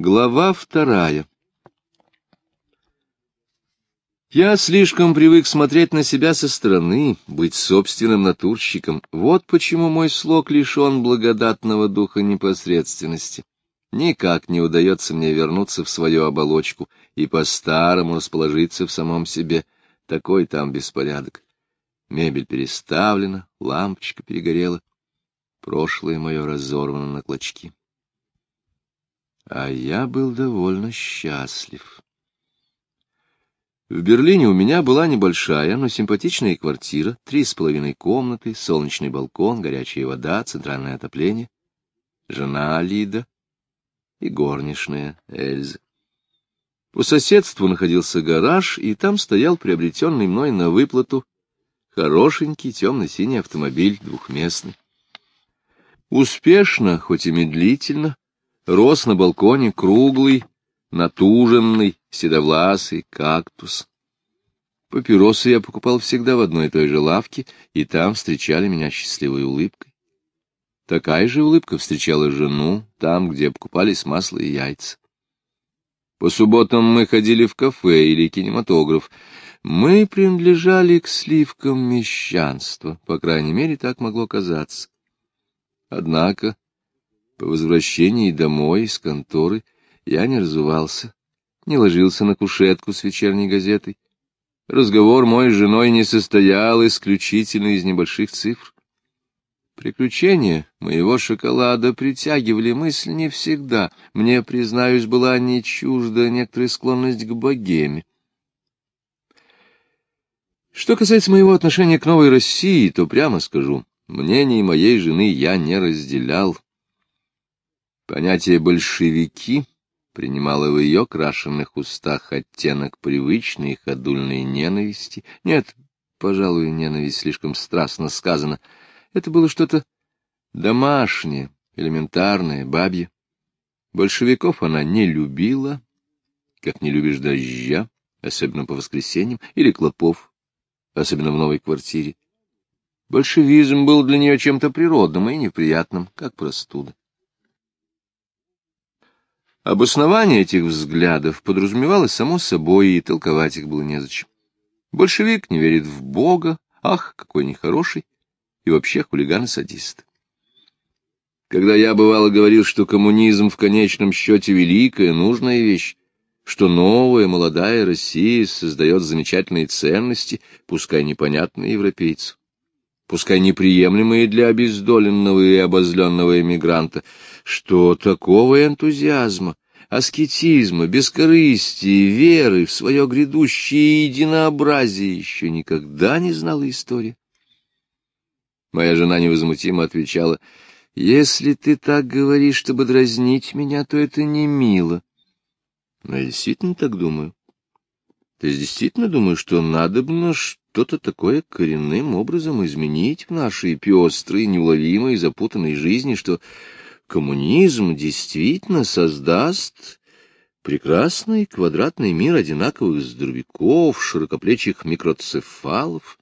Глава вторая Я слишком привык смотреть на себя со стороны, быть собственным натурщиком. Вот почему мой слог лишен благодатного духа непосредственности. Никак не удается мне вернуться в свою оболочку и по-старому расположиться в самом себе. Такой там беспорядок. Мебель переставлена, лампочка перегорела. Прошлое мое разорвано на клочки. А я был довольно счастлив. В Берлине у меня была небольшая, но симпатичная квартира, три с половиной комнаты, солнечный балкон, горячая вода, центральное отопление, жена Лида и горничная Эльза. По соседству находился гараж, и там стоял приобретенный мной на выплату хорошенький темно-синий автомобиль двухместный. Успешно, хоть и медлительно, рос на балконе круглый, натуженный, седовласый кактус. Папиросы я покупал всегда в одной и той же лавке, и там встречали меня счастливой улыбкой. Такая же улыбка встречала жену там, где покупались масло и яйца. По субботам мы ходили в кафе или кинематограф. Мы принадлежали к сливкам мещанства, по крайней мере, так могло казаться. Однако по возвращении домой из конторы я не разувался, не ложился на кушетку с вечерней газетой. Разговор мой с женой не состоял исключительно из небольших цифр. Приключения моего шоколада притягивали мысль не всегда. Мне, признаюсь, была не чужда некоторая склонность к богеме. Что касается моего отношения к новой России, то прямо скажу, мнений моей жены я не разделял. Понятие «большевики» принимало в ее крашенных устах оттенок привычной ходульной ненависти. Нет, пожалуй, ненависть слишком страстно сказано. Это было что-то домашнее, элементарное, бабье. Большевиков она не любила, как не любишь дождя, особенно по воскресеньям, или клопов, особенно в новой квартире. Большевизм был для нее чем-то природным и неприятным, как простуда. Обоснование этих взглядов подразумевалось само собой, и толковать их было незачем. Большевик не верит в Бога, ах, какой нехороший, и вообще хулиган и садист. Когда я, бывало, говорил, что коммунизм в конечном счете великая, нужная вещь, что новая, молодая Россия создает замечательные ценности, пускай непонятные европейцу, пускай неприемлемые для обездоленного и обозленного эмигранта, что такого энтузиазма, аскетизма, бескорыстия, веры в свое грядущее единообразие еще никогда не знала история. Моя жена невозмутимо отвечала, «Если ты так говоришь, чтобы дразнить меня, то это не мило». Но я действительно так думаю. Ты действительно думаешь, что надо бы что-то такое коренным образом изменить в нашей пестрой, неуловимой, запутанной жизни, что коммунизм действительно создаст прекрасный квадратный мир одинаковых здоровяков, широкоплечих микроцефалов,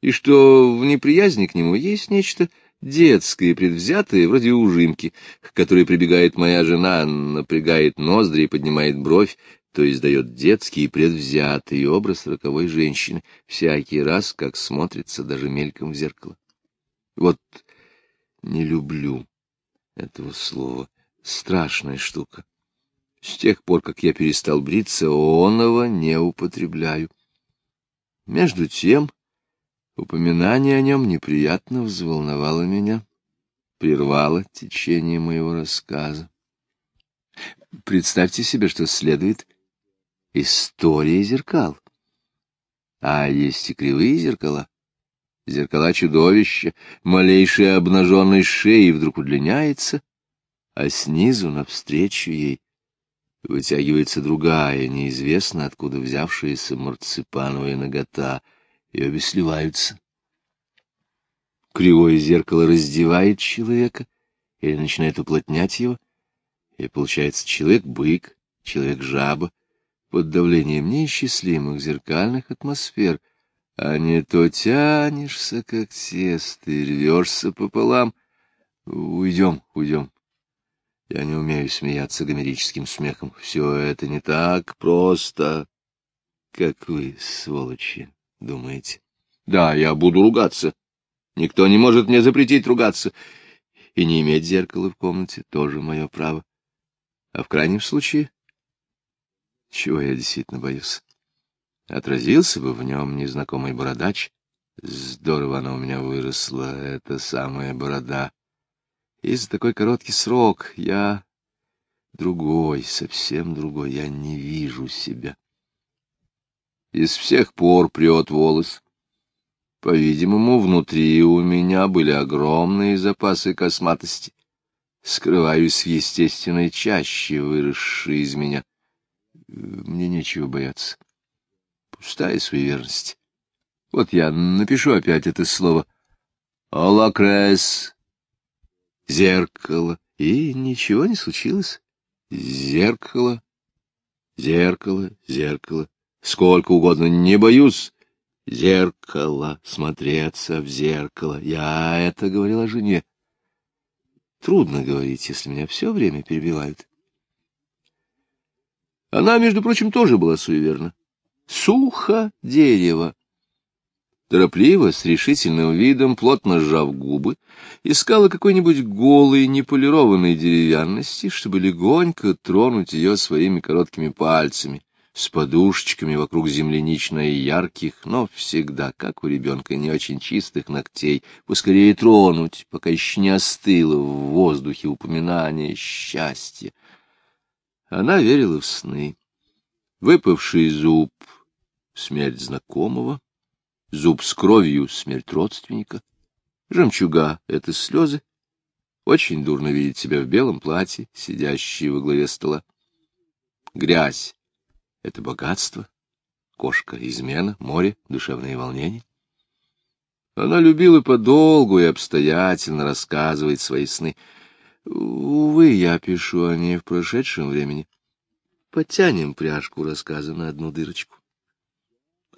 и что в неприязни к нему есть нечто детское, предвзятое, вроде ужимки, к которой прибегает моя жена, напрягает ноздри и поднимает бровь, то есть дает детский предвзятый образ роковой женщины, всякий раз, как смотрится даже мельком в зеркало. Вот не люблю этого слова. Страшная штука. С тех пор, как я перестал бриться, оного не употребляю. Между тем, упоминание о нем неприятно взволновало меня, прервало течение моего рассказа. Представьте себе, что следует история зеркал. А есть и кривые зеркала. Зеркала чудовища, малейшая обнаженной шеи вдруг удлиняется, а снизу, навстречу ей, вытягивается другая, неизвестно откуда взявшаяся марципановая нагота, и обе сливаются. Кривое зеркало раздевает человека или начинает уплотнять его, и получается человек-бык, человек-жаба, под давлением неисчислимых зеркальных атмосфер — а не то тянешься, как тесто, и рвешься пополам. Уйдем, уйдем. Я не умею смеяться гомерическим смехом. Все это не так просто, как вы, сволочи, думаете. Да, я буду ругаться. Никто не может мне запретить ругаться. И не иметь зеркала в комнате тоже мое право. А в крайнем случае, чего я действительно боюсь? Отразился бы в нем незнакомый бородач. Здорово она у меня выросла, эта самая борода. И за такой короткий срок я другой, совсем другой, я не вижу себя. Из всех пор прет волос. По-видимому, внутри у меня были огромные запасы косматости. Скрываюсь в естественной чаще, выросшей из меня. Мне нечего бояться. Пустая суеверность. Вот я напишу опять это слово. Алакрес. Зеркало. И ничего не случилось. Зеркало. Зеркало, зеркало. Сколько угодно, не боюсь. Зеркало, смотреться в зеркало. Я это говорила жене. Трудно говорить, если меня все время перебивают. Она, между прочим, тоже была суеверна. Сухо дерево. Торопливо, с решительным видом, плотно сжав губы, искала какой-нибудь голой, неполированной деревянности, чтобы легонько тронуть ее своими короткими пальцами, с подушечками вокруг землянично ярких, но всегда, как у ребенка, не очень чистых ногтей, поскорее тронуть, пока еще не остыло в воздухе упоминание счастья. Она верила в сны. Выпавший зуб — смерть знакомого, зуб с кровью — смерть родственника, жемчуга — это слезы. Очень дурно видеть себя в белом платье, сидящей во главе стола. Грязь — это богатство, кошка — измена, море — душевные волнения. Она любила подолгу и обстоятельно рассказывать свои сны — Увы, я пишу о ней в прошедшем времени. Потянем пряжку рассказа на одну дырочку.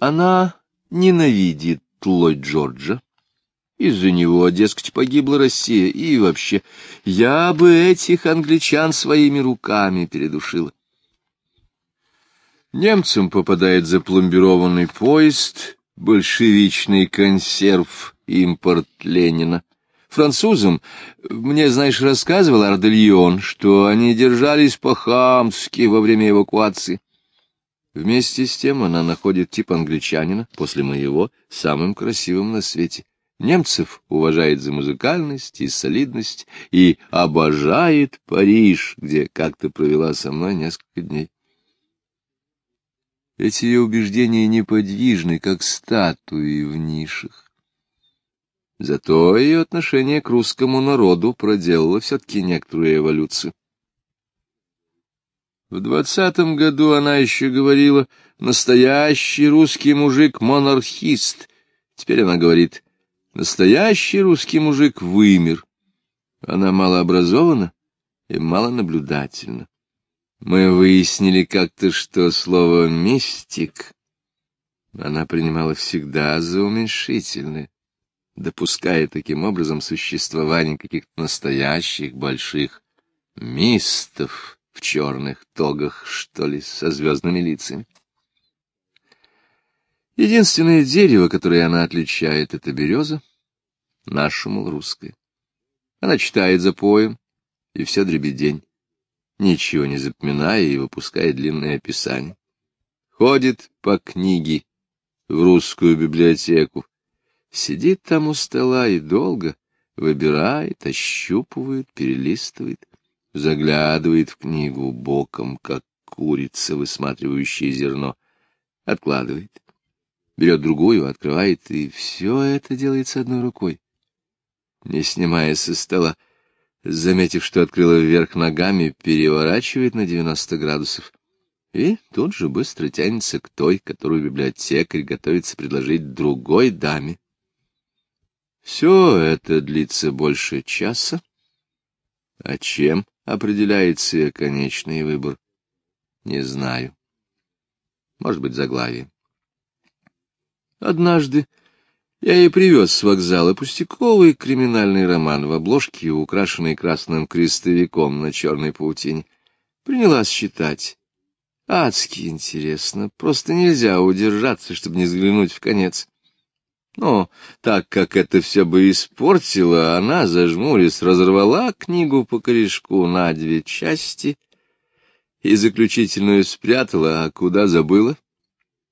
Она ненавидит Ллойд Джорджа. Из-за него, дескать, погибла Россия, и вообще, я бы этих англичан своими руками передушила. Немцам попадает запломбированный поезд, большевичный консерв, импорт Ленина. Французам, мне, знаешь, рассказывал Ардельон, что они держались по-хамски во время эвакуации. Вместе с тем она находит тип англичанина, после моего, самым красивым на свете. Немцев уважает за музыкальность и солидность и обожает Париж, где как-то провела со мной несколько дней. Эти ее убеждения неподвижны, как статуи в нишах. Зато ее отношение к русскому народу проделало все-таки некоторую эволюцию. В двадцатом году она еще говорила «настоящий русский мужик-монархист». Теперь она говорит «настоящий русский мужик вымер». Она малообразована и малонаблюдательна. Мы выяснили как-то, что слово «мистик» она принимала всегда за уменьшительное допуская таким образом существование каких-то настоящих больших мистов в черных тогах, что ли, со звездными лицами. Единственное дерево, которое она отличает, — это береза, наша, мол, русская. Она читает за поем, и все дребедень, ничего не запоминая и выпуская длинное описание. Ходит по книге в русскую библиотеку, Сидит там у стола и долго выбирает, ощупывает, перелистывает, заглядывает в книгу боком, как курица, высматривающая зерно, откладывает, берет другую, открывает, и все это делается одной рукой, не снимая со стола. Заметив, что открыла вверх ногами, переворачивает на девяносто градусов и тут же быстро тянется к той, которую библиотекарь готовится предложить другой даме. Все это длится больше часа. А чем определяется конечный выбор? Не знаю. Может быть, заглавие. Однажды Я ей привез с вокзала пустяковый криминальный роман в обложке, украшенный красным крестовиком на черной паутине. Принялась читать. Адски интересно, просто нельзя удержаться, чтобы не взглянуть в конец. Но так как это все бы испортило, она, зажмурясь, разорвала книгу по корешку на две части и заключительную спрятала, а куда забыла?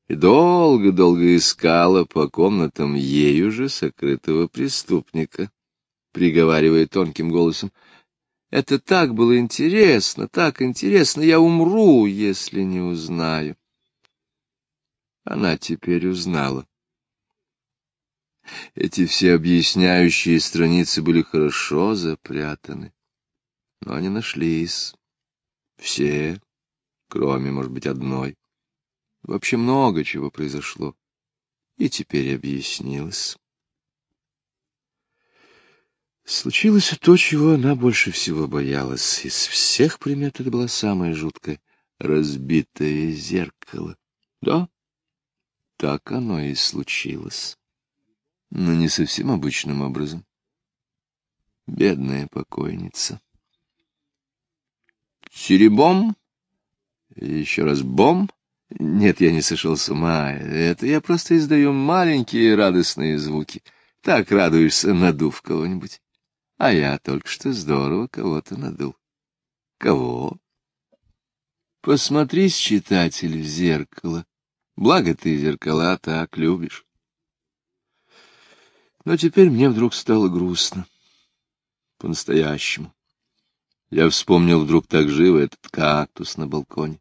И долго-долго искала по комнатам ею же сокрытого преступника, приговаривая тонким голосом. Это так было интересно, так интересно, я умру, если не узнаю. Она теперь узнала. Эти все объясняющие страницы были хорошо запрятаны, но они нашлись. Все, кроме, может быть, одной. Вообще много чего произошло, и теперь объяснилось. Случилось то, чего она больше всего боялась. Из всех примет это было самое жуткое — разбитое зеркало. Да, так оно и случилось но не совсем обычным образом. Бедная покойница. Серебом? Еще раз бом? Нет, я не сошел с ума. Это я просто издаю маленькие радостные звуки. Так радуешься, надув кого-нибудь. А я только что здорово кого-то надул. Кого? Посмотрись, читатель, в зеркало. Благо ты зеркала так любишь. Но теперь мне вдруг стало грустно. По-настоящему. Я вспомнил вдруг так живо этот кактус на балконе,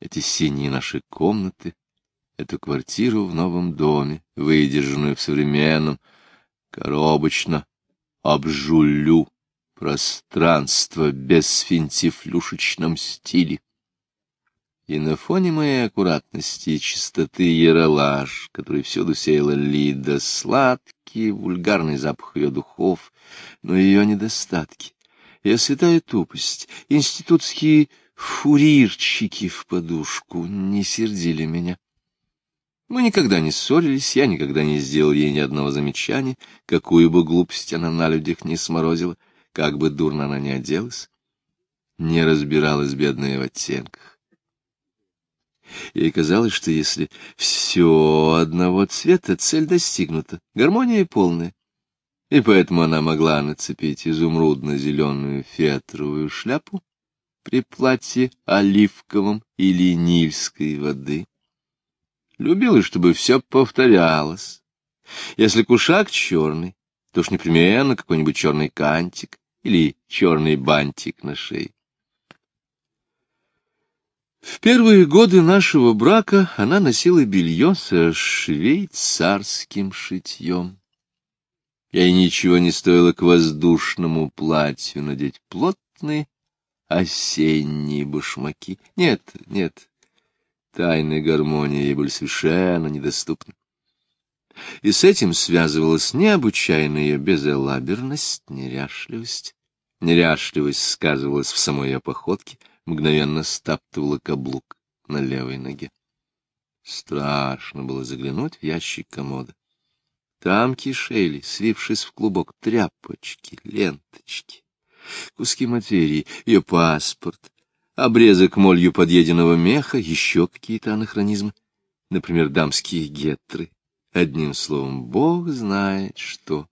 эти синие наши комнаты, эту квартиру в новом доме, выдержанную в современном, коробочно, обжулю, пространство без финтифлюшечном стиле. И на фоне моей аккуратности и чистоты яролаж, который всюду сеяла Лида, сладкий, вульгарный запах ее духов, но ее недостатки, ее святая тупость, институтские фурирчики в подушку не сердили меня. Мы никогда не ссорились, я никогда не сделал ей ни одного замечания, какую бы глупость она на людях не сморозила, как бы дурно она ни оделась, не разбиралась бедная в оттенках. Ей казалось, что если все одного цвета, цель достигнута, гармония полная. И поэтому она могла нацепить изумрудно-зеленую фетровую шляпу при платье оливковом или нильской воды. Любила, чтобы все повторялось. Если кушак черный, то уж непременно какой-нибудь черный кантик или черный бантик на шее. В первые годы нашего брака она носила белье со швейцарским шитьем. Ей ничего не стоило к воздушному платью надеть плотные осенние башмаки. Нет, нет, тайны гармонии ей были совершенно недоступны. И с этим связывалась необычайная безалаберность, неряшливость. Неряшливость сказывалась в самой ее походке, мгновенно стаптывала каблук на левой ноге. Страшно было заглянуть в ящик комода. Там кишели, свившись в клубок, тряпочки, ленточки, куски материи, ее паспорт, обрезок молью подъеденного меха, еще какие-то анахронизмы, например, дамские гетры. Одним словом, бог знает что.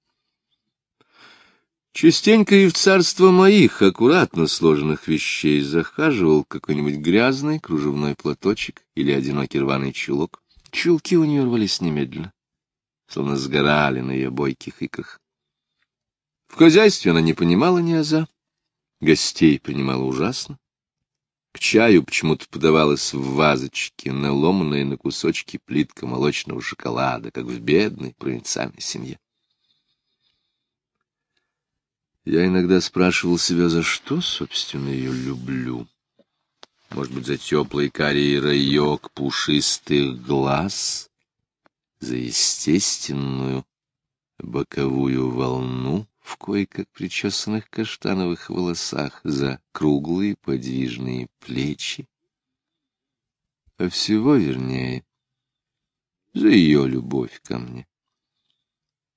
Частенько и в царство моих аккуратно сложенных вещей захаживал какой-нибудь грязный кружевной платочек или одинокий рваный чулок. Чулки у нее рвались немедленно, словно сгорали на ее бойких икрах. В хозяйстве она не понимала ни аза, гостей принимала ужасно. К чаю почему-то подавалась в вазочке, наломанная на кусочки плитка молочного шоколада, как в бедной провинциальной семье. Я иногда спрашивал себя, за что, собственно, ее люблю. Может быть, за теплый карий райок пушистых глаз, за естественную боковую волну в кое-как причесанных каштановых волосах, за круглые подвижные плечи. А всего вернее, за ее любовь ко мне.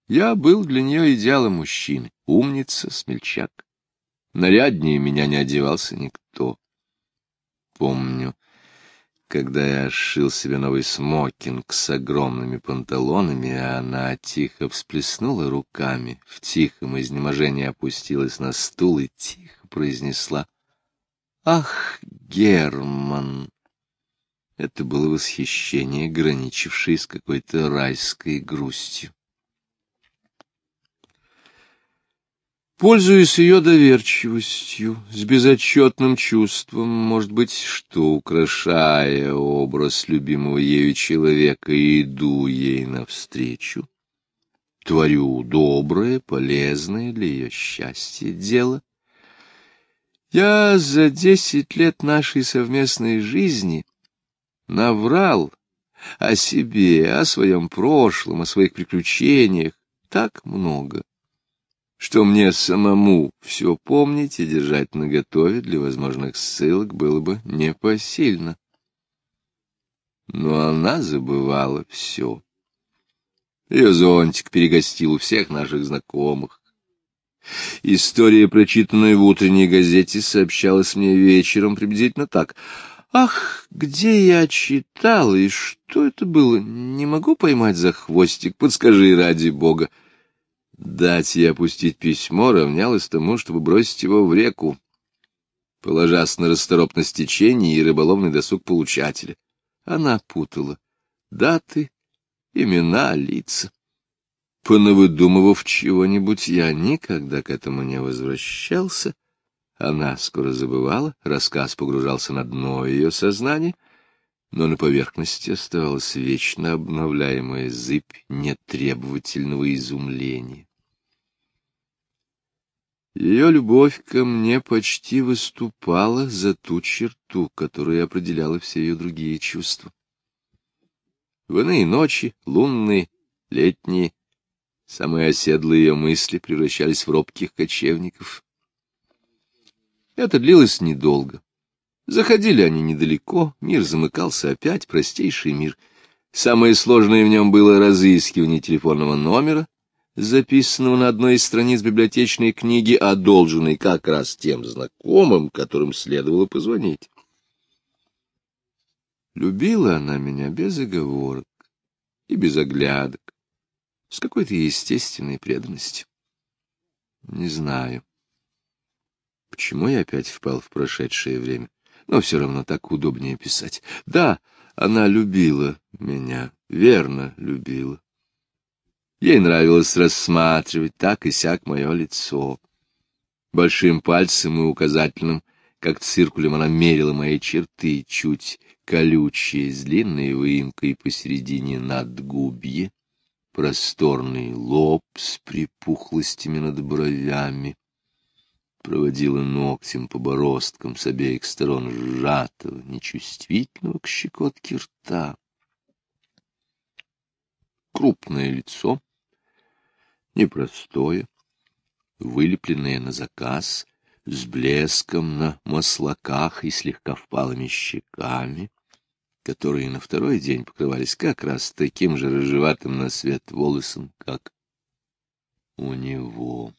Я был для нее идеалом мужчины, умница, смельчак. Наряднее меня не одевался никто. Помню, когда я сшил себе новый смокинг с огромными панталонами, она тихо всплеснула руками, в тихом изнеможении опустилась на стул и тихо произнесла «Ах, Герман!» Это было восхищение, граничившее с какой-то райской грустью. Пользуясь ее доверчивостью, с безотчетным чувством, может быть, что, украшая образ любимого ею человека, иду ей навстречу, творю доброе, полезное для ее счастья дело. Я за десять лет нашей совместной жизни наврал о себе, о своем прошлом, о своих приключениях так много что мне самому все помнить и держать наготове для возможных ссылок было бы непосильно. Но она забывала все. Ее зонтик перегостил у всех наших знакомых. История, прочитанная в утренней газете, сообщалась мне вечером приблизительно так. «Ах, где я читал, и что это было? Не могу поймать за хвостик, подскажи ради бога». Дать ей опустить письмо равнялось тому, чтобы бросить его в реку, положась на расторопность течения и рыболовный досуг получателя. Она путала даты, имена, лица. Понавыдумывав чего-нибудь, я никогда к этому не возвращался. Она скоро забывала, рассказ погружался на дно ее сознания, но на поверхности оставалась вечно обновляемая зыбь нетребовательного изумления. Ее любовь ко мне почти выступала за ту черту, которая определяла все ее другие чувства. В иные ночи, лунные, летние, самые оседлые ее мысли превращались в робких кочевников. Это длилось недолго. Заходили они недалеко, мир замыкался опять, простейший мир. Самое сложное в нем было разыскивание телефонного номера, записанного на одной из страниц библиотечной книги, одолженной как раз тем знакомым, которым следовало позвонить. Любила она меня без оговорок и без оглядок, с какой-то естественной преданностью. Не знаю, почему я опять впал в прошедшее время, но все равно так удобнее писать. Да, она любила меня, верно любила. Ей нравилось рассматривать так и сяк мое лицо. Большим пальцем и указательным, как циркулем, она мерила мои черты, чуть колючие, с длинной выемкой посередине надгубье, просторный лоб с припухлостями над бровями, проводила ногтем по бороздкам с обеих сторон сжатого, нечувствительного к щекотке рта. Крупное лицо, непростое, вылепленное на заказ, с блеском на маслаках и слегка впалыми щеками, которые на второй день покрывались как раз таким же рыжеватым на свет волосом, как у него.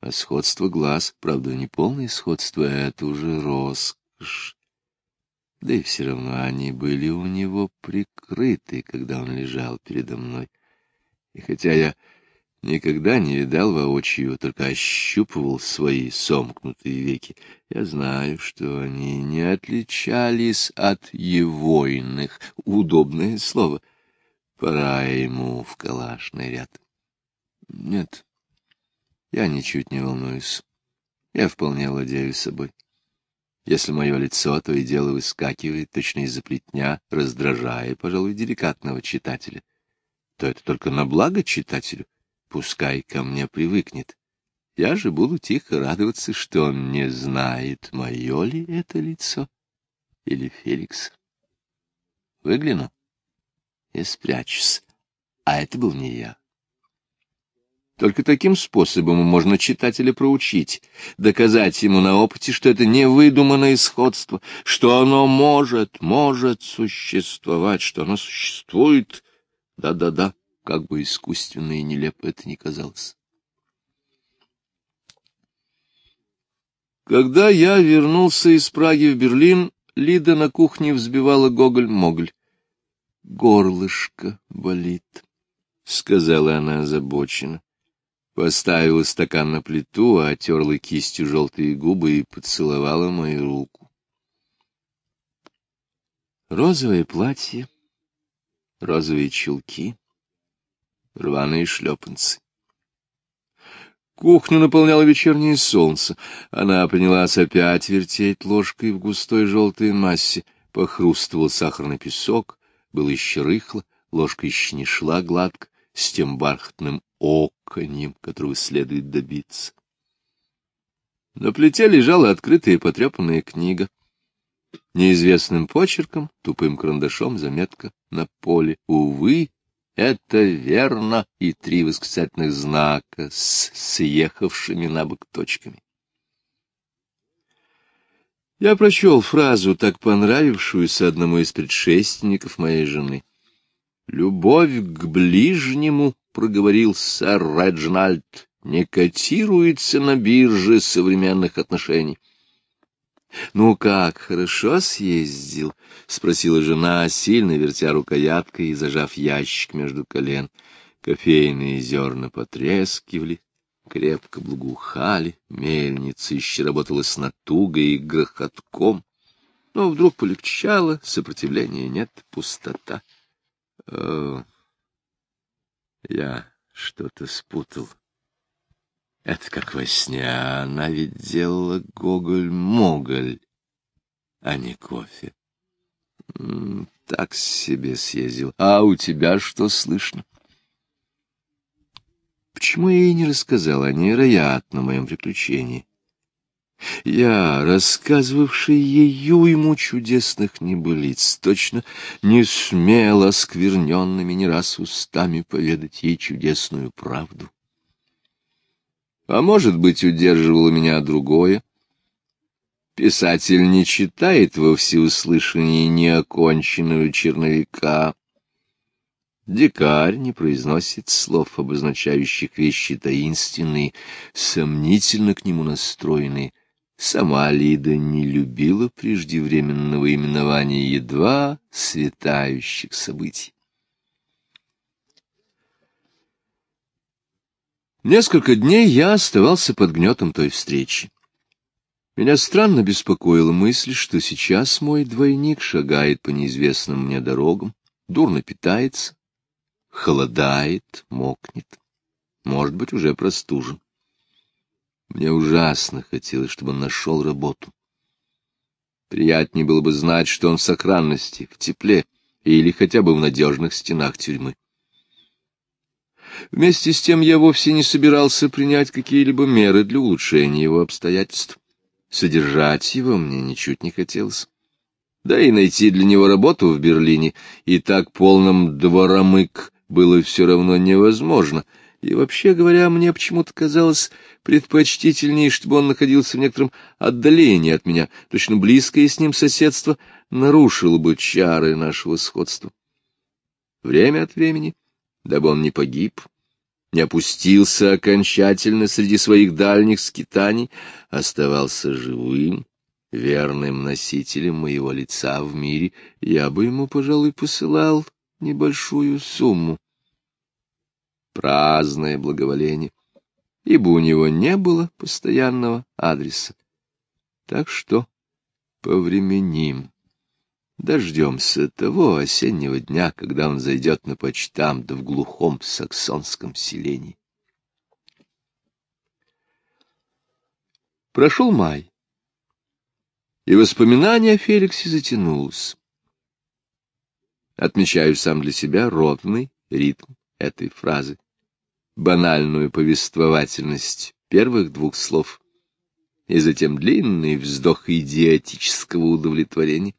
А сходство глаз, правда, не полное сходство, а это уже роскошь. Да и все равно они были у него прикрыты, когда он лежал передо мной. И хотя я никогда не видал воочию, только ощупывал свои сомкнутые веки, я знаю, что они не отличались от егойных. Удобное слово. Пора ему в калашный ряд. Нет, я ничуть не волнуюсь. Я вполне владею собой. Если мое лицо то и дело выскакивает, точно из-за плетня, раздражая, пожалуй, деликатного читателя, то это только на благо читателю. Пускай ко мне привыкнет. Я же буду тихо радоваться, что он не знает, мое ли это лицо или Феликс. Выгляну и спрячусь. А это был не я. Только таким способом можно читателя проучить, доказать ему на опыте, что это не выдуманное сходство, что оно может, может существовать, что оно существует да-да-да, как бы искусственно и нелепо это ни казалось. Когда я вернулся из Праги в Берлин, Лида на кухне взбивала гоголь-моголь. — Горлышко болит, — сказала она озабоченно. Поставила стакан на плиту, отерла кистью желтые губы и поцеловала мою руку. Розовое платье, розовые чулки, рваные шлепанцы. Кухню наполняло вечернее солнце. Она принялась опять вертеть ложкой в густой желтой массе. Похрустывал сахарный песок, было еще рыхло, ложка еще не шла гладко, с тем бархатным оконьем, которого следует добиться. На плите лежала открытая потрепанная книга. Неизвестным почерком, тупым карандашом заметка на поле. Увы, это верно, и три восклицательных знака с съехавшими на бок точками. Я прочел фразу, так понравившуюся одному из предшественников моей жены. «Любовь к ближнему», — проговорил сэр Реджинальд, — «не котируется на бирже современных отношений». «Ну как, хорошо съездил?» — спросила жена, сильно вертя рукояткой и зажав ящик между колен. Кофейные зерна потрескивали, крепко благоухали, мельница еще работала с натугой и грохотком. Но вдруг полегчало, сопротивления нет, пустота. О, я что-то спутал. Это как во сне, она ведь делала гоголь-моголь, а не кофе. Так себе съездил. А у тебя что слышно? Почему я ей не рассказал о невероятном моем приключении? Я, рассказывавший ей ему чудесных небылиц, точно не смел оскверненными не раз устами поведать ей чудесную правду. А может быть, удерживало меня другое. Писатель не читает во всеуслышание неоконченного черновика. Дикарь не произносит слов, обозначающих вещи таинственные, сомнительно к нему настроенные. Сама Лида не любила преждевременного именования едва светающих событий. Несколько дней я оставался под гнетом той встречи. Меня странно беспокоила мысль, что сейчас мой двойник шагает по неизвестным мне дорогам, дурно питается, холодает, мокнет, может быть, уже простужен. Мне ужасно хотелось, чтобы он нашел работу. Приятнее было бы знать, что он в сохранности, в тепле или хотя бы в надежных стенах тюрьмы. Вместе с тем я вовсе не собирался принять какие-либо меры для улучшения его обстоятельств. Содержать его мне ничуть не хотелось. Да и найти для него работу в Берлине и так полном дворомык было все равно невозможно. И вообще говоря, мне почему-то казалось предпочтительнее, чтобы он находился в некотором отдалении от меня. Точно близкое с ним соседство нарушило бы чары нашего сходства. Время от времени дабы он не погиб, не опустился окончательно среди своих дальних скитаний, оставался живым, верным носителем моего лица в мире, я бы ему, пожалуй, посылал небольшую сумму. Праздное благоволение, ибо у него не было постоянного адреса. Так что повременим. Дождемся того осеннего дня, когда он зайдет на почтам, да в глухом саксонском селении. Прошел май, и воспоминание о Феликсе затянулось. Отмечаю сам для себя ровный ритм этой фразы, банальную повествовательность первых двух слов и затем длинный вздох идиотического удовлетворения.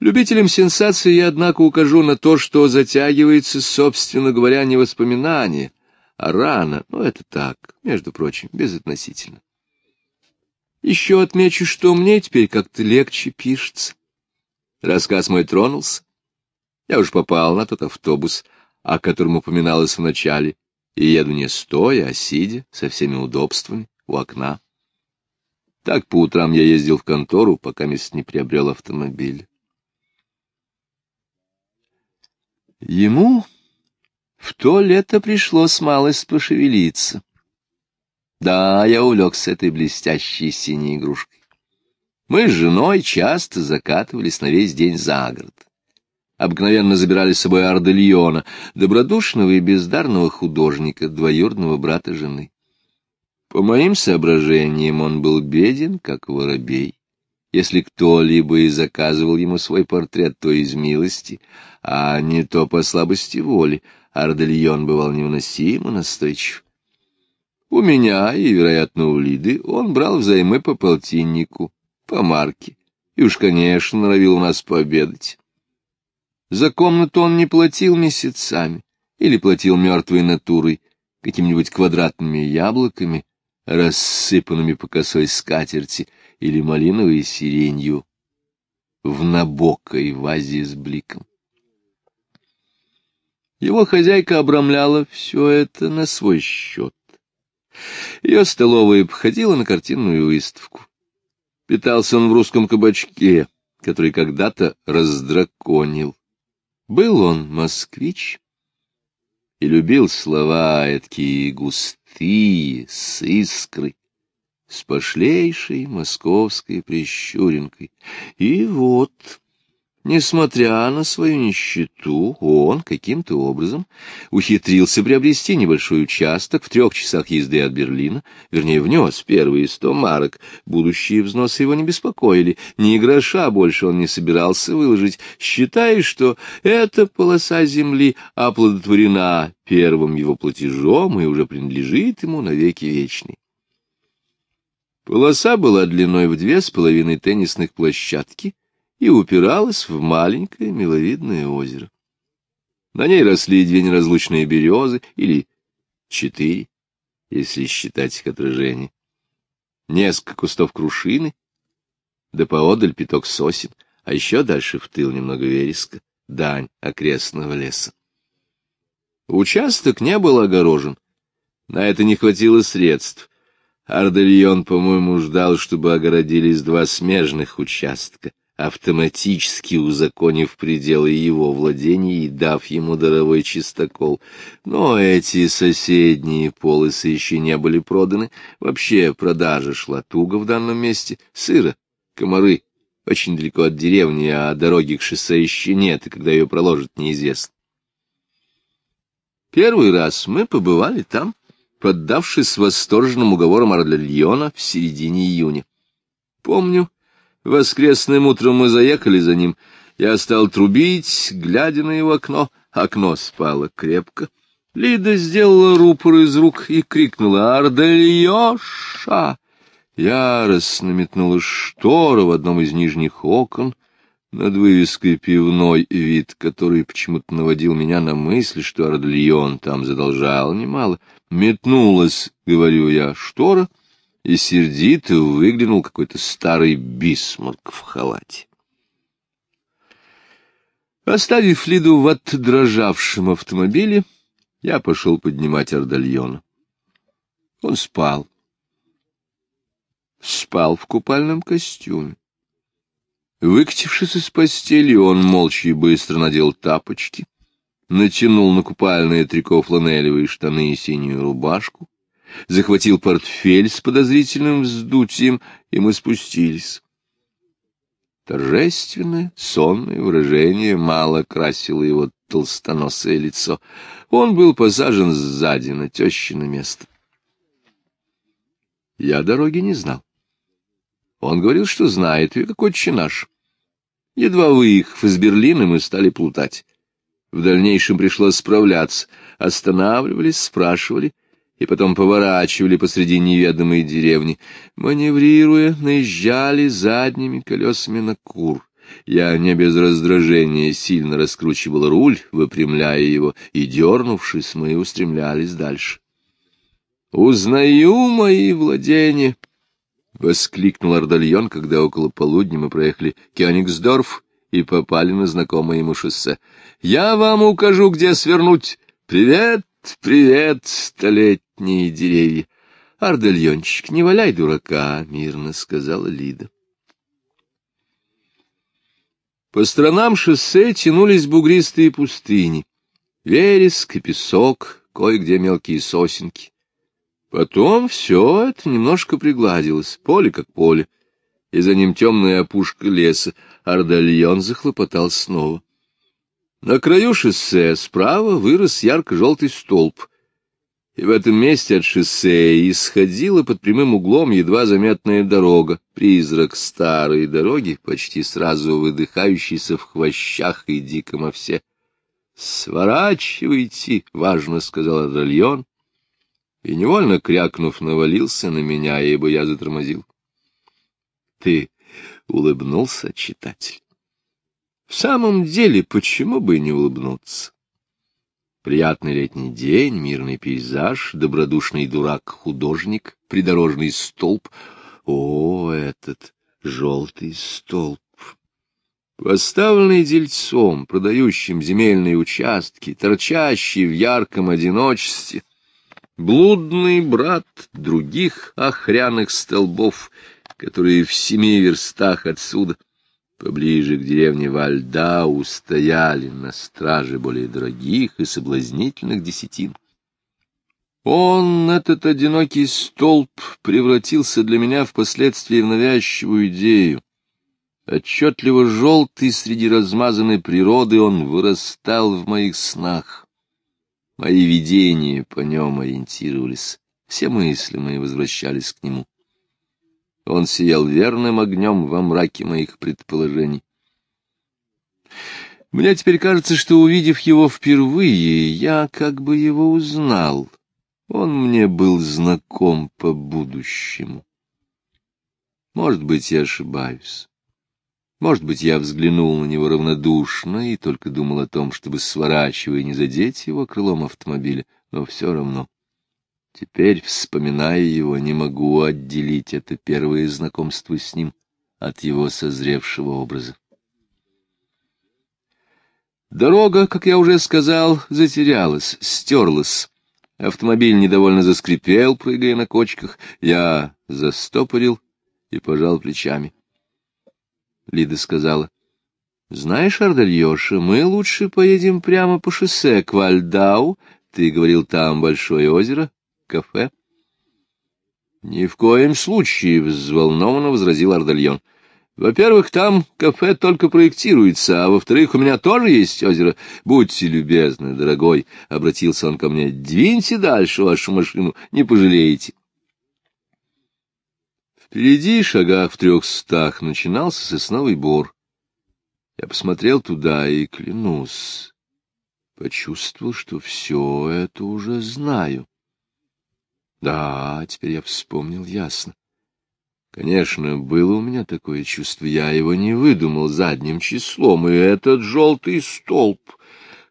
Любителям сенсации я, однако, укажу на то, что затягивается, собственно говоря, не воспоминание, а рана. Ну, это так, между прочим, безотносительно. Еще отмечу, что мне теперь как-то легче пишется. Рассказ мой тронулся. Я уж попал на тот автобус, о котором упоминалось в начале, и еду не стоя, а сидя, со всеми удобствами, у окна. Так по утрам я ездил в контору, пока месяц не приобрел автомобиль. Ему в то лето пришлось малость пошевелиться. Да, я увлекся этой блестящей синей игрушкой. Мы с женой часто закатывались на весь день за город. Обыкновенно забирали с собой Ардельона, добродушного и бездарного художника, двоюродного брата жены. По моим соображениям, он был беден, как воробей. Если кто-либо и заказывал ему свой портрет, то из милости, а не то по слабости воли, Ардельон бывал невыносимо настойчив. У меня и, вероятно, у Лиды он брал взаймы по полтиннику, по марке, и уж, конечно, норовил у нас пообедать. За комнату он не платил месяцами или платил мертвой натурой, какими-нибудь квадратными яблоками, рассыпанными по косой скатерти, или малиновой сиренью в набокой вазе с бликом. Его хозяйка обрамляла все это на свой счет. Ее столовая походила на картинную выставку. Питался он в русском кабачке, который когда-то раздраконил. Был он москвич и любил слова эткие густые, с искрой, с пошлейшей московской прищуринкой. И вот, несмотря на свою нищету, он каким-то образом ухитрился приобрести небольшой участок в трех часах езды от Берлина, вернее, внес первые сто марок. Будущие взносы его не беспокоили, ни гроша больше он не собирался выложить, считая, что эта полоса земли оплодотворена первым его платежом и уже принадлежит ему навеки вечный. Полоса была длиной в две с половиной теннисных площадки и упиралась в маленькое миловидное озеро. На ней росли две неразлучные березы, или четыре, если считать их отражение. Несколько кустов крушины, да поодаль пяток сосен, а еще дальше в тыл немного вереска, дань окрестного леса. Участок не был огорожен. На это не хватило средств, Ардельон, по-моему, ждал, чтобы огородились два смежных участка, автоматически узаконив пределы его владений и дав ему даровой чистокол. Но эти соседние полосы еще не были проданы. Вообще продажа шла туго в данном месте. Сыро, комары, очень далеко от деревни, а дороги к шоссе еще нет, и когда ее проложат, неизвестно. Первый раз мы побывали там поддавшись восторженным уговорам Ардельона в середине июня. Помню, воскресным утром мы заехали за ним. Я стал трубить, глядя на его окно. Окно спало крепко. Лида сделала рупор из рук и крикнула «Ардельоша!». Яростно метнула штора в одном из нижних окон, над вывеской пивной вид, который почему-то наводил меня на мысль, что Ардельон там задолжал немало. Метнулась, говорю я, штора, и сердито выглянул какой-то старый бисмарк в халате. Оставив Лиду в отдрожавшем автомобиле, я пошел поднимать Ардальона. Он спал. Спал в купальном костюме. Выкатившись из постели, он молча и быстро надел тапочки, натянул на купальное трико фланелевые штаны и синюю рубашку, захватил портфель с подозрительным вздутием, и мы спустились. Торжественное, сонное выражение мало красило его толстоносое лицо. Он был посажен сзади на тещино место. Я дороги не знал. Он говорил, что знает, и какой наш. Едва выехав из Берлина, мы стали плутать. В дальнейшем пришлось справляться. Останавливались, спрашивали, и потом поворачивали посреди неведомой деревни. Маневрируя, наезжали задними колесами на кур. Я не без раздражения сильно раскручивал руль, выпрямляя его, и, дернувшись, мы устремлялись дальше. «Узнаю мои владения!» — воскликнул Ардальон, когда около полудня мы проехали Кёнигсдорф и попали на знакомое ему шоссе. «Я вам укажу, где свернуть. Привет, привет, столетние деревья!» «Ардальончик, не валяй дурака», — мирно сказала Лида. По сторонам шоссе тянулись бугристые пустыни. Вереск и песок, кое-где мелкие сосенки. Потом все это немножко пригладилось, поле как поле, и за ним темная опушка леса. Ардальон захлопотал снова. На краю шоссе справа вырос ярко-желтый столб, и в этом месте от шоссе исходила под прямым углом едва заметная дорога, призрак старой дороги, почти сразу выдыхающийся в хвощах и диком овсе. «Сворачивайте!» — важно сказал Адальон, и, невольно крякнув, навалился на меня, ибо я затормозил. Ты улыбнулся, читатель. В самом деле, почему бы не улыбнуться? Приятный летний день, мирный пейзаж, добродушный дурак-художник, придорожный столб. О, этот желтый столб! Поставленный дельцом, продающим земельные участки, торчащий в ярком одиночестве, блудный брат других охряных столбов, которые в семи верстах отсюда — поближе к деревне Вальдау стояли на страже более дорогих и соблазнительных десятин. Он, этот одинокий столб, превратился для меня впоследствии в навязчивую идею. Отчетливо желтый среди размазанной природы он вырастал в моих снах. Мои видения по нем ориентировались, все мысли мои возвращались к нему. Он сиял верным огнем во мраке моих предположений. Мне теперь кажется, что, увидев его впервые, я как бы его узнал. Он мне был знаком по будущему. Может быть, я ошибаюсь. Может быть, я взглянул на него равнодушно и только думал о том, чтобы, сворачивая, не задеть его крылом автомобиля, но все равно. Теперь, вспоминая его, не могу отделить это первое знакомство с ним от его созревшего образа. Дорога, как я уже сказал, затерялась, стерлась. Автомобиль недовольно заскрипел, прыгая на кочках. Я застопорил и пожал плечами. Лида сказала, — Знаешь, Ардальёша, мы лучше поедем прямо по шоссе к Вальдау. Ты говорил, там большое озеро кафе? — Ни в коем случае, — взволнованно возразил Ардальон. — Во-первых, там кафе только проектируется, а во-вторых, у меня тоже есть озеро. Будьте любезны, дорогой, — обратился он ко мне, — двиньте дальше вашу машину, не пожалеете. Впереди, шагах в трехстах, начинался сосновый бор. Я посмотрел туда и, клянусь, почувствовал, что все это уже знаю. Да, теперь я вспомнил ясно. Конечно, было у меня такое чувство, я его не выдумал задним числом, и этот желтый столб...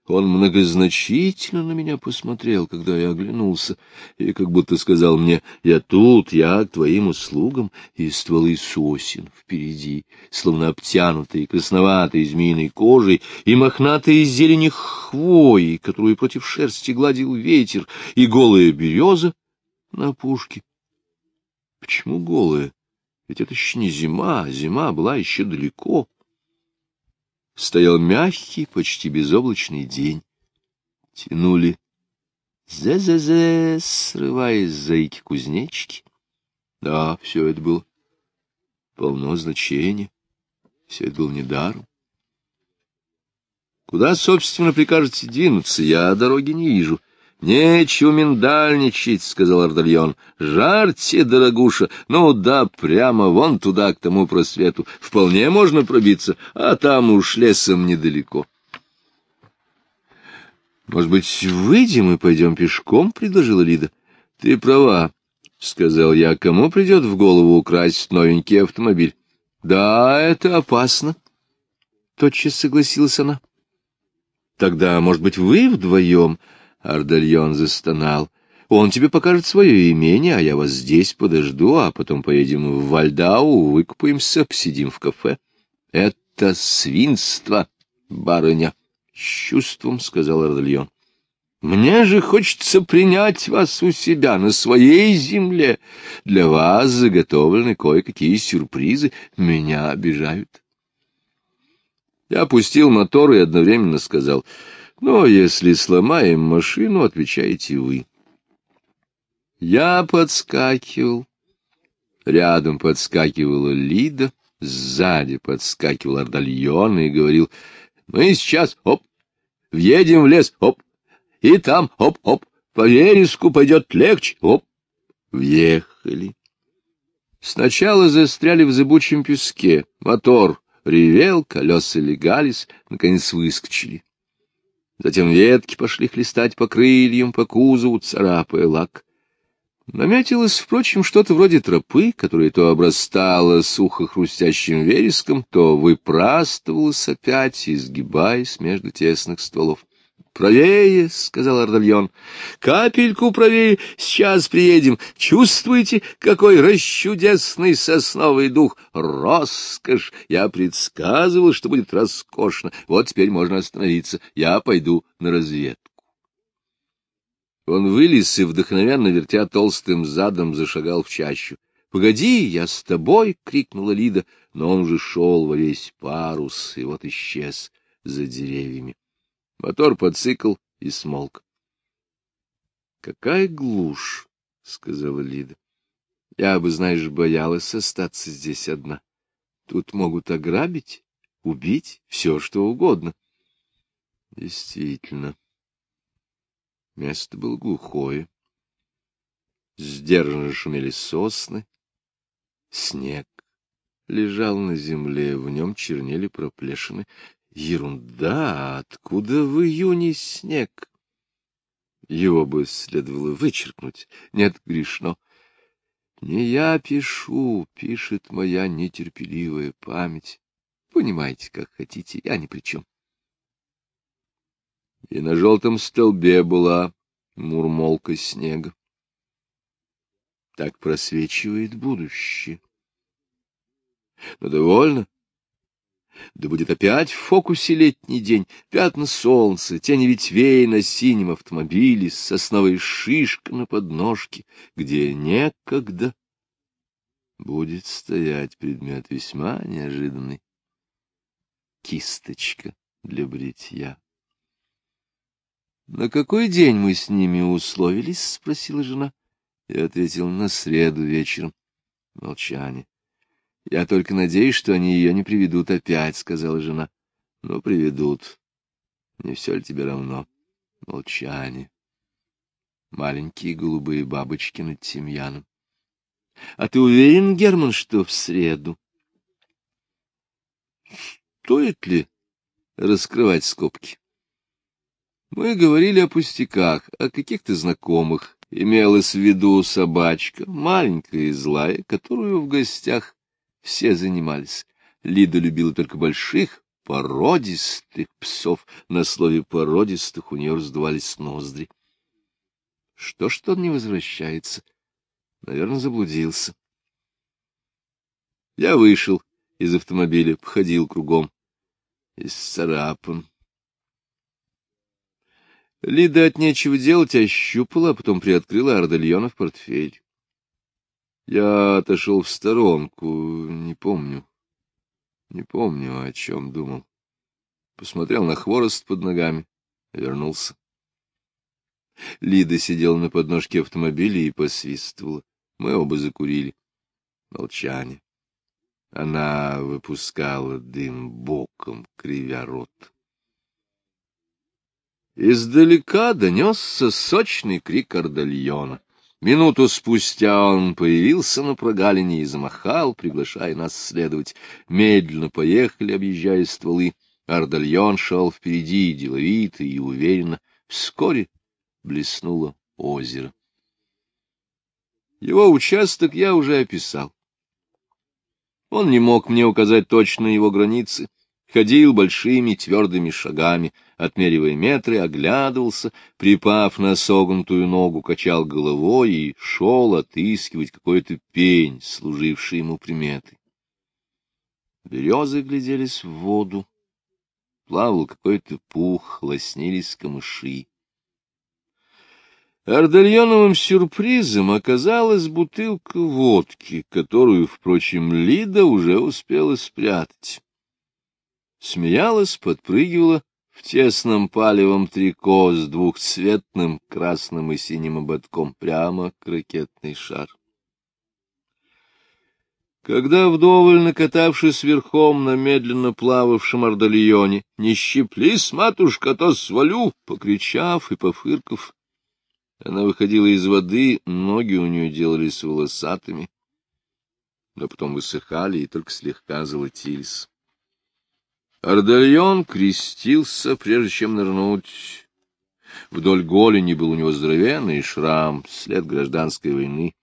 Он многозначительно на меня посмотрел, когда я оглянулся, и как будто сказал мне, «Я тут, я к твоим услугам», и стволы сосен впереди, словно обтянутые красноватой змеиной кожей, и мохнатые зелени хвои, которую против шерсти гладил ветер, и голая береза, на опушке. Почему голая? Ведь это еще не зима, зима была еще далеко. Стоял мягкий, почти безоблачный день. Тянули зе-зе-зе, срывая с заики кузнечики. Да, все это было полно значения, все это было недаром. Куда, собственно, прикажете двинуться, я дороги не вижу. — Нечего миндальничать, — сказал Ардальон. — Жарьте, дорогуша, ну да, прямо вон туда, к тому просвету. Вполне можно пробиться, а там уж лесом недалеко. — Может быть, выйдем и пойдем пешком? — предложила Лида. — Ты права, — сказал я. — Кому придет в голову украсть новенький автомобиль? — Да, это опасно. Тотчас согласилась она. — Тогда, может быть, вы вдвоем... Ардальон застонал. Он тебе покажет свое имение, а я вас здесь подожду, а потом поедем в Вальдау, выкупаемся, посидим в кафе. Это свинство, барыня, — с чувством сказал Ардальон. Мне же хочется принять вас у себя на своей земле. Для вас заготовлены кое-какие сюрпризы. Меня обижают. Я опустил мотор и одновременно сказал, «Но если сломаем машину, отвечаете вы». Я подскакивал. Рядом подскакивала Лида, сзади подскакивал Ардальон и говорил, «Мы сейчас, оп, въедем в лес, оп, и там, оп-оп, по вереску пойдет легче, оп, въехали. Сначала застряли в зыбучем песке, мотор ревел, колеса легались, наконец выскочили. Затем ветки пошли хлестать по крыльям, по кузову, царапая лак. Наметилось, впрочем, что-то вроде тропы, которая то обрастала сухо хрустящим вереском, то выпрастывалась опять, изгибаясь между тесных стволов. — Правее, — сказал Ардальон, — капельку правее, сейчас приедем. Чувствуете, какой расчудесный сосновый дух? Роскошь! Я предсказывал, что будет роскошно. Вот теперь можно остановиться. Я пойду на разведку. Он вылез и, вдохновенно вертя толстым задом, зашагал в чащу. — Погоди, я с тобой! — крикнула Лида, но он уже шел во весь парус, и вот исчез за деревьями. Мотор подцикл и смолк. — Какая глушь, — сказала Лида. — Я бы, знаешь, боялась остаться здесь одна. Тут могут ограбить, убить, все что угодно. Действительно. Место было глухое. Сдержанно шумели сосны. Снег лежал на земле, в нем чернели проплешины. Ерунда, откуда в июне снег? Его бы следовало вычеркнуть. Нет, грешно. Не я пишу, пишет моя нетерпеливая память. Понимаете, как хотите, я ни при чем. И на желтом столбе была мурмолка снега. Так просвечивает будущее. Но довольно. Да будет опять в фокусе летний день, пятна солнца, тени ветвей на синем автомобиле, сосновая шишка на подножке, где некогда будет стоять предмет весьма неожиданный. Кисточка для бритья. — На какой день мы с ними условились? — спросила жена. Я ответил, — на среду вечером. Молчание. — Я только надеюсь, что они ее не приведут опять, — сказала жена. — Ну, приведут. Не все ли тебе равно? Молчание. Маленькие голубые бабочки над тимьяном. — А ты уверен, Герман, что в среду? Стоит ли раскрывать скобки? Мы говорили о пустяках, о каких-то знакомых. Имелась в виду собачка, маленькая и злая, которую в гостях все занимались. Лида любила только больших, породистых псов. На слове «породистых» у нее раздувались ноздри. Что ж он не возвращается? Наверное, заблудился. Я вышел из автомобиля, походил кругом. Исцарапан. Лида от нечего делать ощупала, а потом приоткрыла Ардальона в портфель. Я отошел в сторонку, не помню. Не помню, о чем думал. Посмотрел на хворост под ногами, вернулся. Лида сидела на подножке автомобиля и посвистывала. Мы оба закурили. Молчание. Она выпускала дым боком, кривя рот. Издалека донесся сочный крик ордальона. Минуту спустя он появился на прогалине и замахал, приглашая нас следовать. Медленно поехали, объезжая стволы. Ардальон шел впереди, деловито и уверенно. Вскоре блеснуло озеро. Его участок я уже описал. Он не мог мне указать точно его границы ходил большими твердыми шагами, отмеривая метры, оглядывался, припав на согнутую ногу, качал головой и шел отыскивать какой-то пень, служивший ему приметой. Березы гляделись в воду. Плавал какой-то пух, лоснились камыши. Ардальоновым сюрпризом оказалась бутылка водки, которую, впрочем, Лида уже успела спрятать. Смеялась, подпрыгивала в тесном палевом трико с двухцветным красным и синим ободком, прямо к ракетный шар. Когда вдоволь накатавшись верхом на медленно плававшем ордальоне, не щиплись, матушка, то свалю, покричав и пофырков, она выходила из воды, ноги у нее делались волосатыми, но потом высыхали и только слегка золотились. Ордальон крестился, прежде чем нырнуть. Вдоль голени был у него здоровенный шрам, след гражданской войны.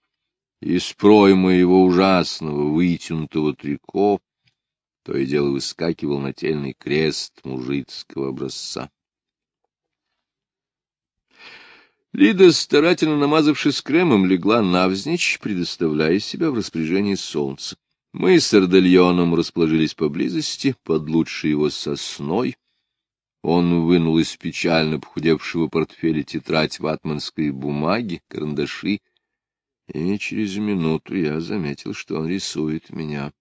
Из проймы его ужасного вытянутого трико то и дело выскакивал нательный крест мужицкого образца. Лида, старательно намазавшись кремом, легла навзничь, предоставляя себя в распоряжение солнца. Мы с Эрдельоном расположились поблизости, под лучшей его сосной. Он вынул из печально похудевшего портфеля тетрадь ватманской бумаги, карандаши, и через минуту я заметил, что он рисует меня.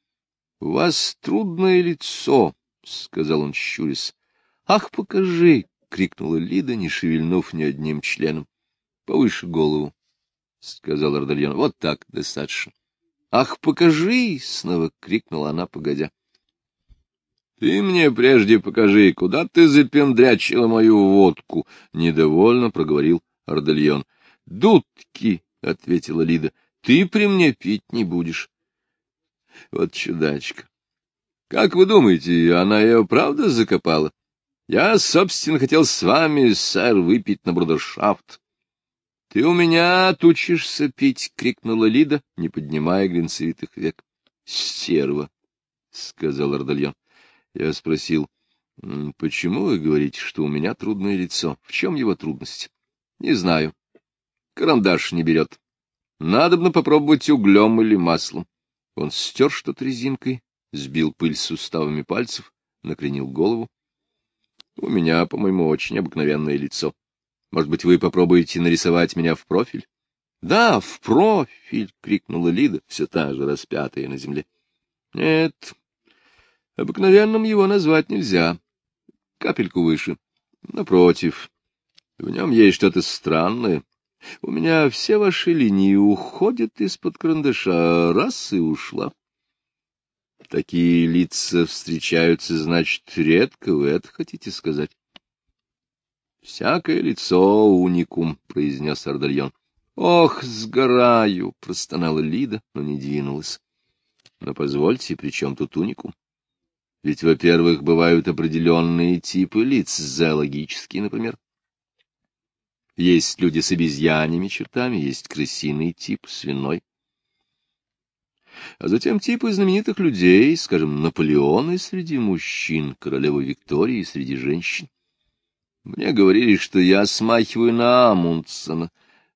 — У вас трудное лицо, — сказал он, щурясь. — Ах, покажи! — крикнула Лида, не шевельнув ни одним членом. — Повыше голову, — сказал Ардальон. — Вот так достаточно. — Ах, покажи! — снова крикнула она, погодя. — Ты мне прежде покажи, куда ты запендрячила мою водку? — недовольно проговорил Ардальон. — Дудки! — ответила Лида. — Ты при мне пить не будешь. Вот чудачка. Как вы думаете, она ее правда закопала? Я, собственно, хотел с вами, сэр, выпить на брудершафт. — Ты у меня тучишься пить! — крикнула Лида, не поднимая глинцевитых век. — Стерва! — сказал Ардальон. Я спросил, — почему вы говорите, что у меня трудное лицо? В чем его трудность? — Не знаю. Карандаш не берет. Надобно попробовать углем или маслом. Он стер что-то резинкой, сбил пыль с суставами пальцев, накренил голову. У меня, по-моему, очень обыкновенное лицо. Может быть, вы попробуете нарисовать меня в профиль? — Да, в профиль! — крикнула Лида, все та же распятая на земле. — Нет, обыкновенным его назвать нельзя. Капельку выше. Напротив, в нем есть что-то странное. У меня все ваши линии уходят из-под карандаша, раз и ушла. Такие лица встречаются, значит, редко, вы это хотите сказать? — Всякое лицо уникум, — произнес Ардальон. — Ох, сгораю! — простонала Лида, но не двинулась. — Но позвольте, при чем тут уникум? Ведь, во-первых, бывают определенные типы лиц, зоологические, например. Есть люди с обезьяньими чертами, есть крысиный тип, свиной а затем типы знаменитых людей, скажем, Наполеоны среди мужчин, королева Виктории среди женщин. Мне говорили, что я смахиваю на Амундсена.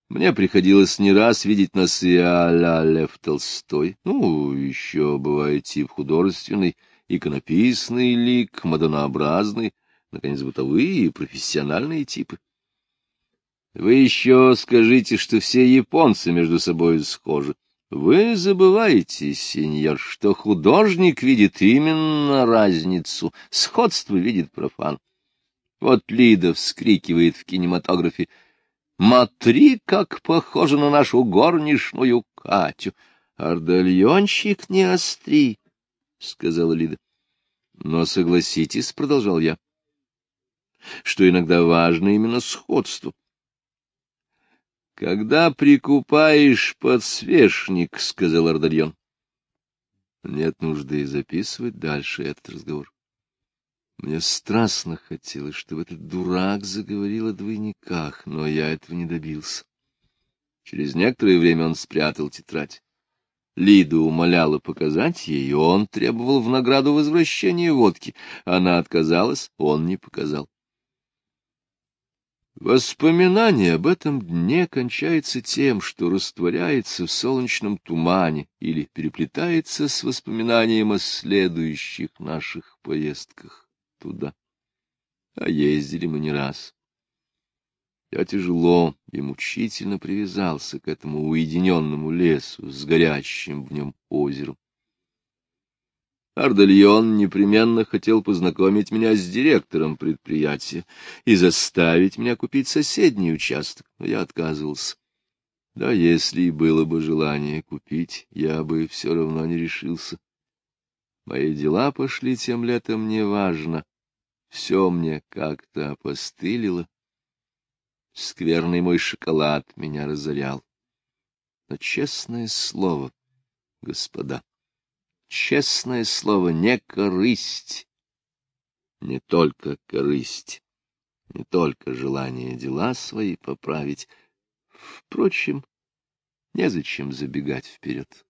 Мне приходилось не раз видеть носы а-ля Лев Толстой. Ну, еще бывает тип художественный, иконописный лик, мадонообразный, наконец, бытовые и профессиональные типы. Вы еще скажите, что все японцы между собой схожи. Вы забываете, сеньор, что художник видит именно разницу, сходство видит профан. Вот Лида вскрикивает в кинематографе «Матри, как похоже на нашу горничную Катю!» «Ардальонщик не остри», — сказала Лида. «Но согласитесь», — продолжал я, — «что иногда важно именно сходство. Когда прикупаешь подсвечник, — сказал Ардальон. Нет нужды записывать дальше этот разговор. Мне страстно хотелось, чтобы этот дурак заговорил о двойниках, но я этого не добился. Через некоторое время он спрятал тетрадь. Лида умоляла показать ей, и он требовал в награду возвращения водки. Она отказалась, он не показал. Воспоминание об этом дне кончается тем, что растворяется в солнечном тумане или переплетается с воспоминанием о следующих наших поездках туда. А ездили мы не раз. Я тяжело и мучительно привязался к этому уединенному лесу с горящим в нем озером. Ардальон непременно хотел познакомить меня с директором предприятия и заставить меня купить соседний участок, но я отказывался. Да если и было бы желание купить, я бы все равно не решился. Мои дела пошли тем летом неважно. Все мне как-то опостылило. Скверный мой шоколад меня разорял. Но честное слово, господа, честное слово, не корысть, не только корысть, не только желание дела свои поправить. Впрочем, незачем забегать вперед.